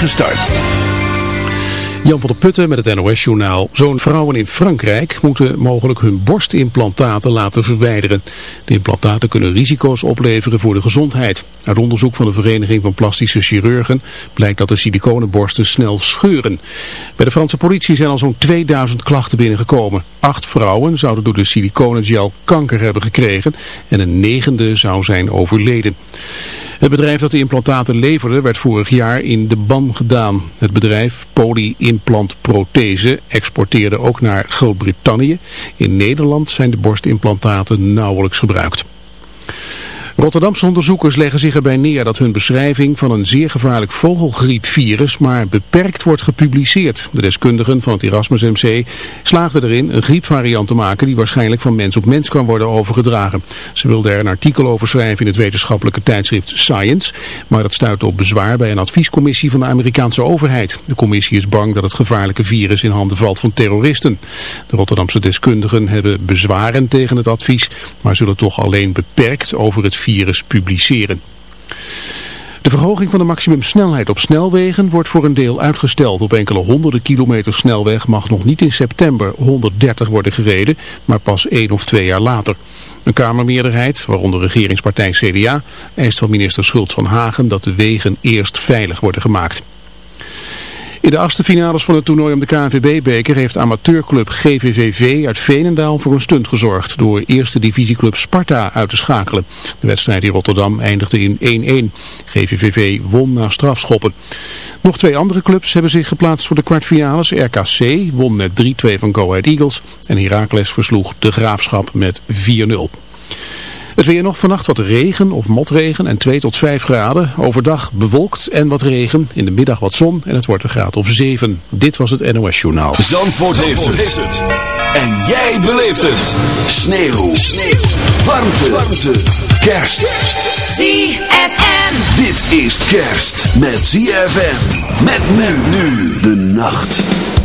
Gestart. Jan van der Putten met het NOS-journaal. Zo'n vrouwen in Frankrijk moeten mogelijk hun borstimplantaten laten verwijderen. De implantaten kunnen risico's opleveren voor de gezondheid. Uit onderzoek van de Vereniging van Plastische Chirurgen blijkt dat de siliconenborsten snel scheuren. Bij de Franse politie zijn al zo'n 2000 klachten binnengekomen. Acht vrouwen zouden door de siliconengel kanker hebben gekregen en een negende zou zijn overleden. Het bedrijf dat de implantaten leverde werd vorig jaar in de ban gedaan. Het bedrijf Polyimplant Prothese exporteerde ook naar Groot-Brittannië. In Nederland zijn de borstimplantaten nauwelijks gebruikt. Rotterdamse onderzoekers leggen zich erbij neer dat hun beschrijving van een zeer gevaarlijk vogelgriepvirus maar beperkt wordt gepubliceerd. De deskundigen van het Erasmus MC slaagden erin een griepvariant te maken die waarschijnlijk van mens op mens kan worden overgedragen. Ze wilden er een artikel over schrijven in het wetenschappelijke tijdschrift Science, maar dat stuitte op bezwaar bij een adviescommissie van de Amerikaanse overheid. De commissie is bang dat het gevaarlijke virus in handen valt van terroristen. De Rotterdamse deskundigen hebben bezwaren tegen het advies, maar zullen toch alleen beperkt over het virus publiceren. De verhoging van de maximumsnelheid op snelwegen wordt voor een deel uitgesteld. Op enkele honderden kilometer snelweg mag nog niet in september 130 worden gereden, maar pas één of twee jaar later. Een Kamermeerderheid, waaronder regeringspartij CDA, eist van minister Schultz van Hagen dat de wegen eerst veilig worden gemaakt. In de achtste finales van het toernooi om de KNVB-beker heeft amateurclub GVVV uit Veenendaal voor een stunt gezorgd door eerste divisieclub Sparta uit te schakelen. De wedstrijd in Rotterdam eindigde in 1-1. GVVV won na strafschoppen. Nog twee andere clubs hebben zich geplaatst voor de kwartfinales. RKC won met 3-2 van Go Ahead Eagles en Heracles versloeg de Graafschap met 4-0. Het weer nog vannacht wat regen of motregen en 2 tot 5 graden. Overdag bewolkt en wat regen. In de middag wat zon en het wordt een graad of 7. Dit was het NOS Journaal. Zandvoort, heeft, het. En jij beleeft het. Sneeuw. Sneeuw. Warmte. Warmte. Kerst. ZFM. Dit is kerst met ZFM. Met men nu de nacht.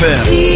ZFM.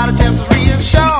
lot of chances reassure.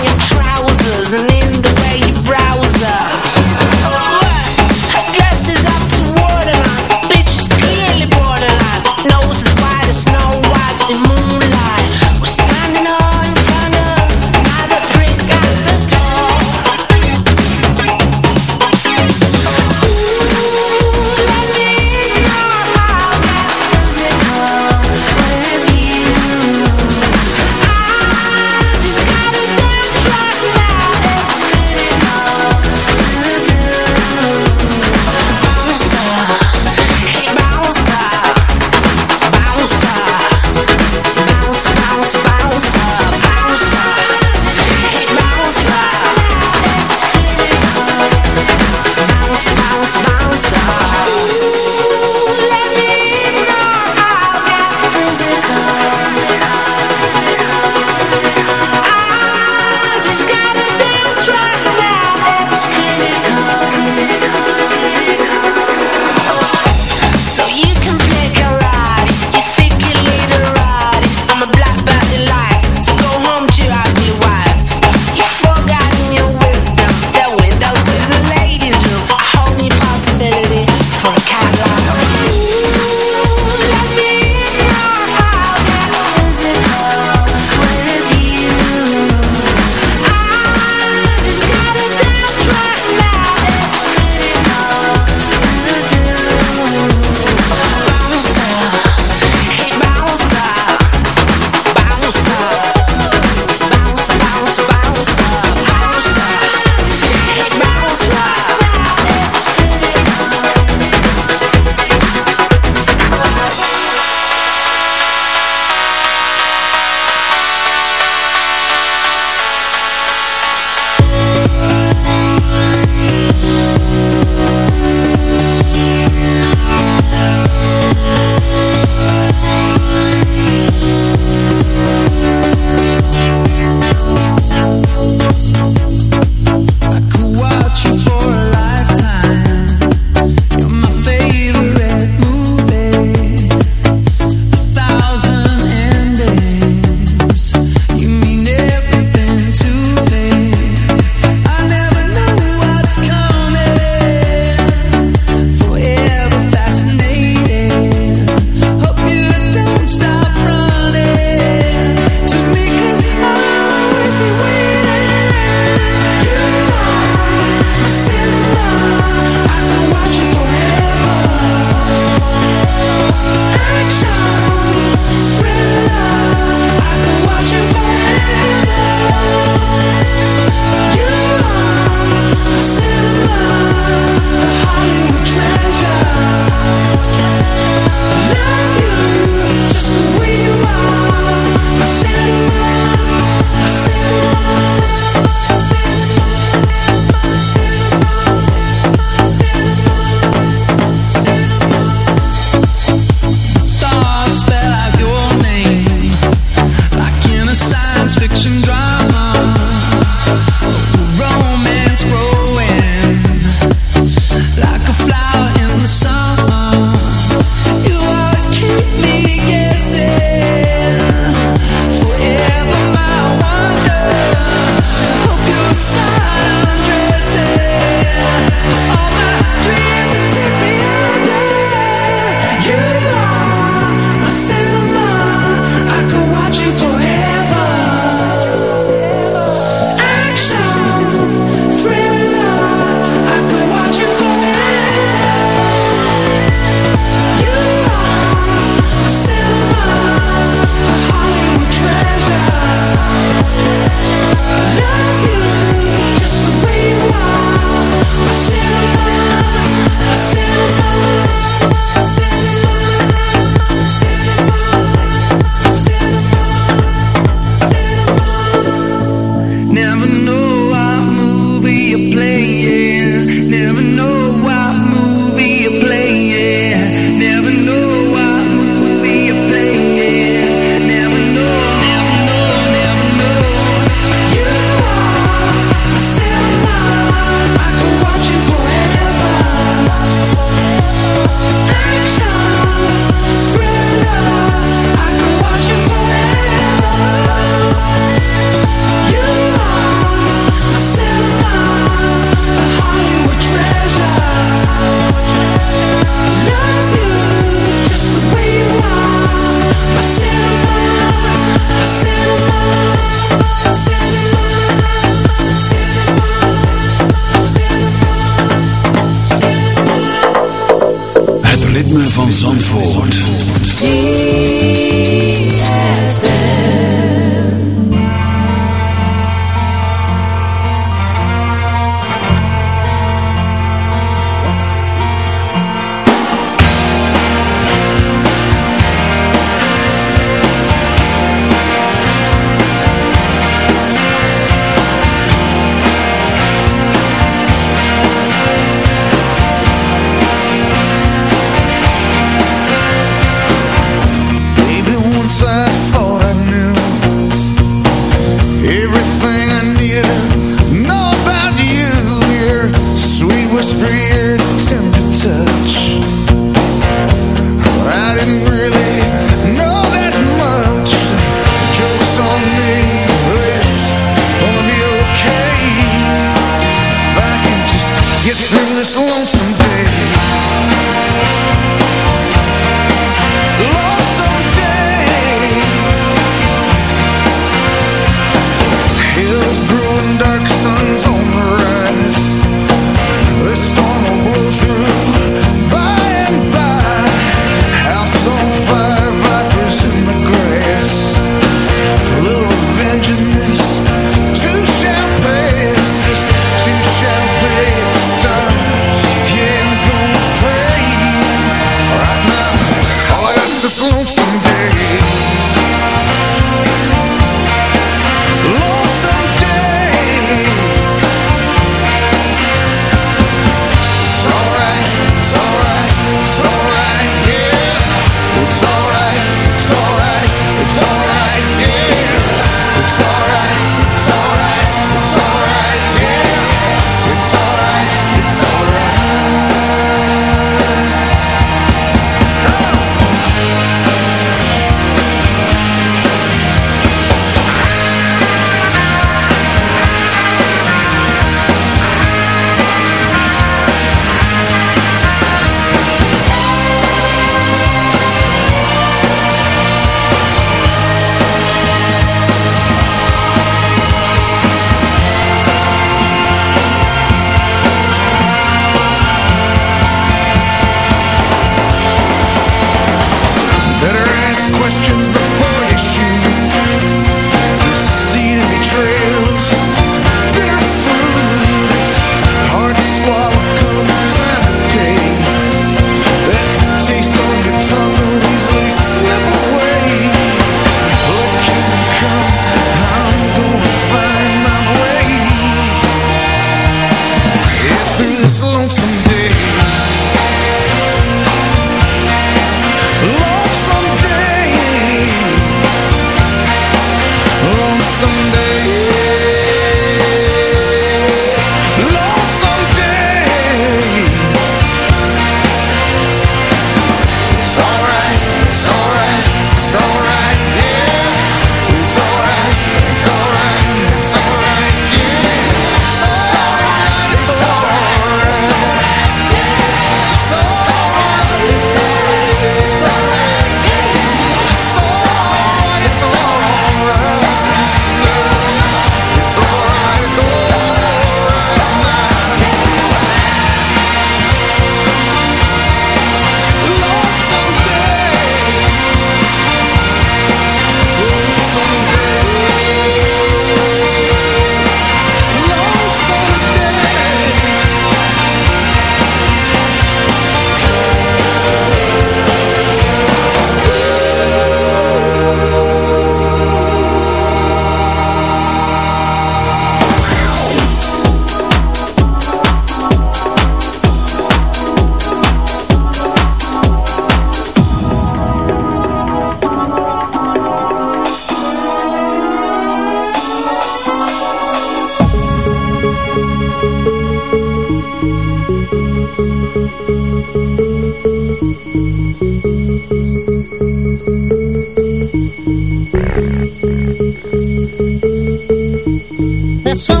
corazón.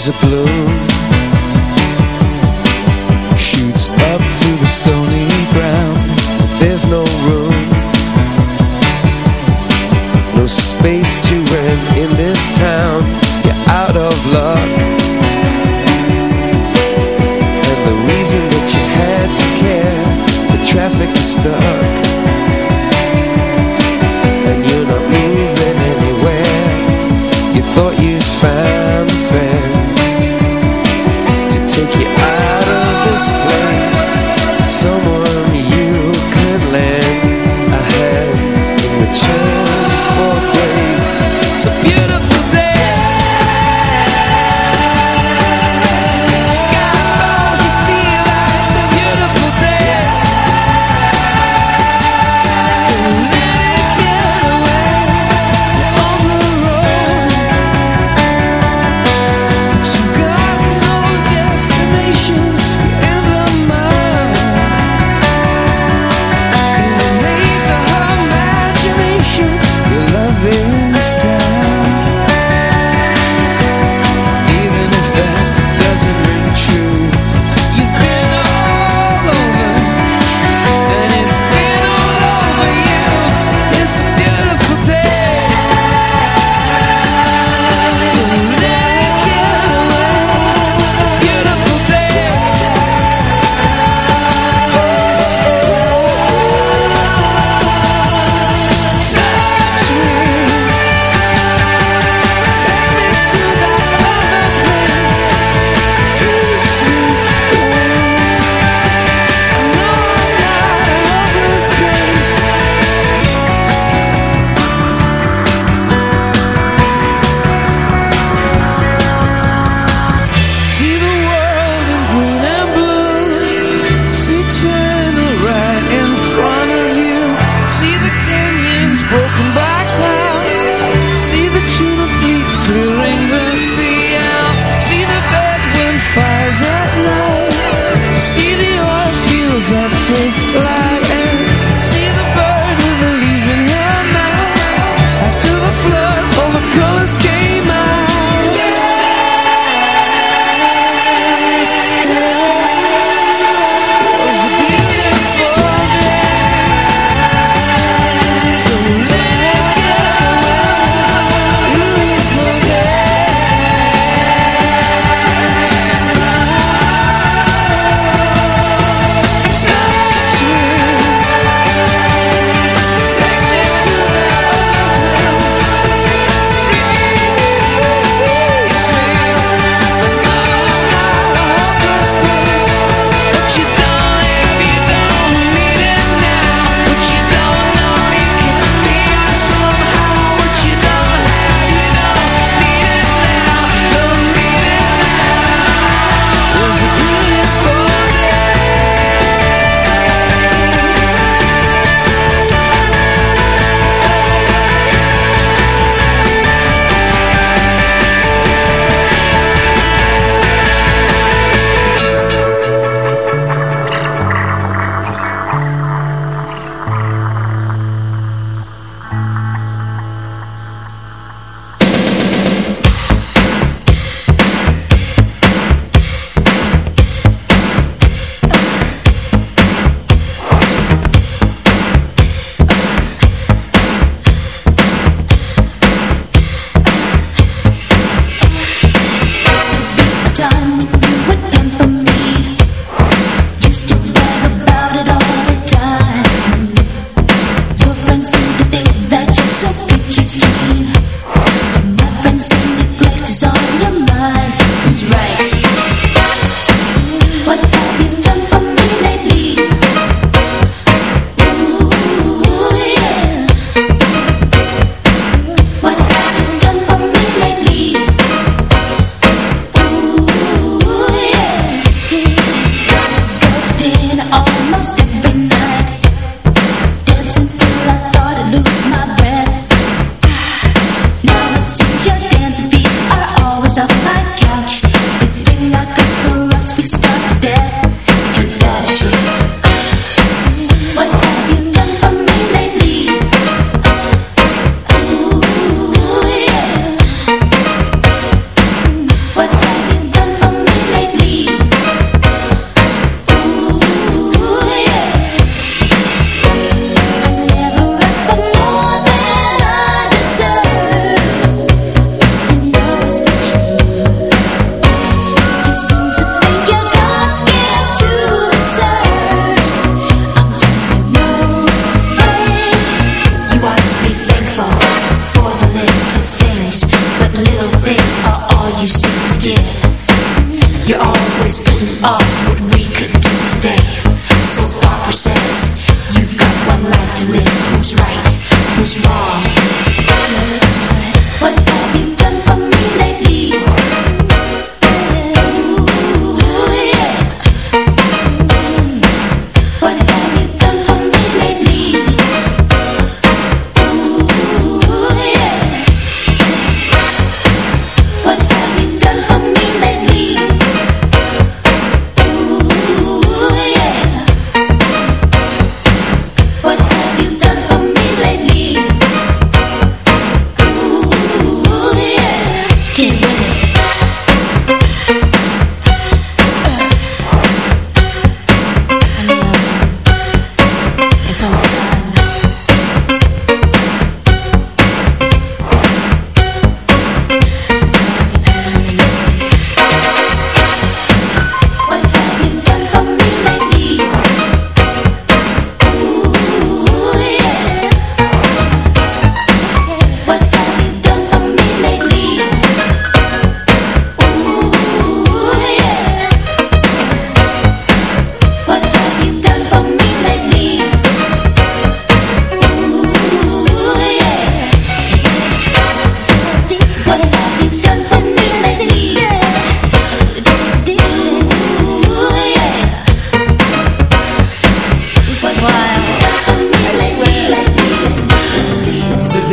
Is a balloon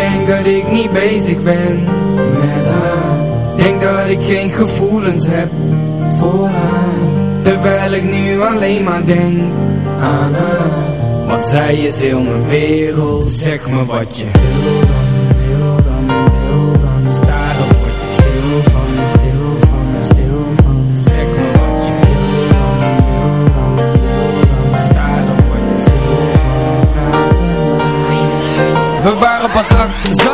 denk dat ik niet bezig ben met haar. Denk dat ik geen gevoelens heb voor haar. Terwijl ik nu alleen maar denk aan haar. Want zij is heel mijn wereld Zeg me wat je wil. Dan, wil dan, dan word ik stil van, stil van, stil van. Zeg me wat je wil. Dan, wil dan, wil dan Sta dan word ik stil van. We waren pas acht,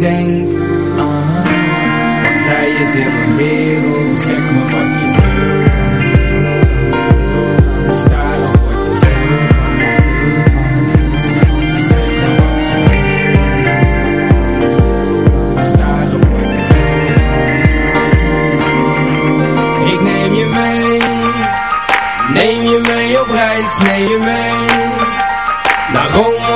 maar denk aan Want zij is in mijn wereld Zeg me wat je wil. Van Zeg me wat je dan word ik neem je mee Neem je mee op reis, neem je mee Naar Rome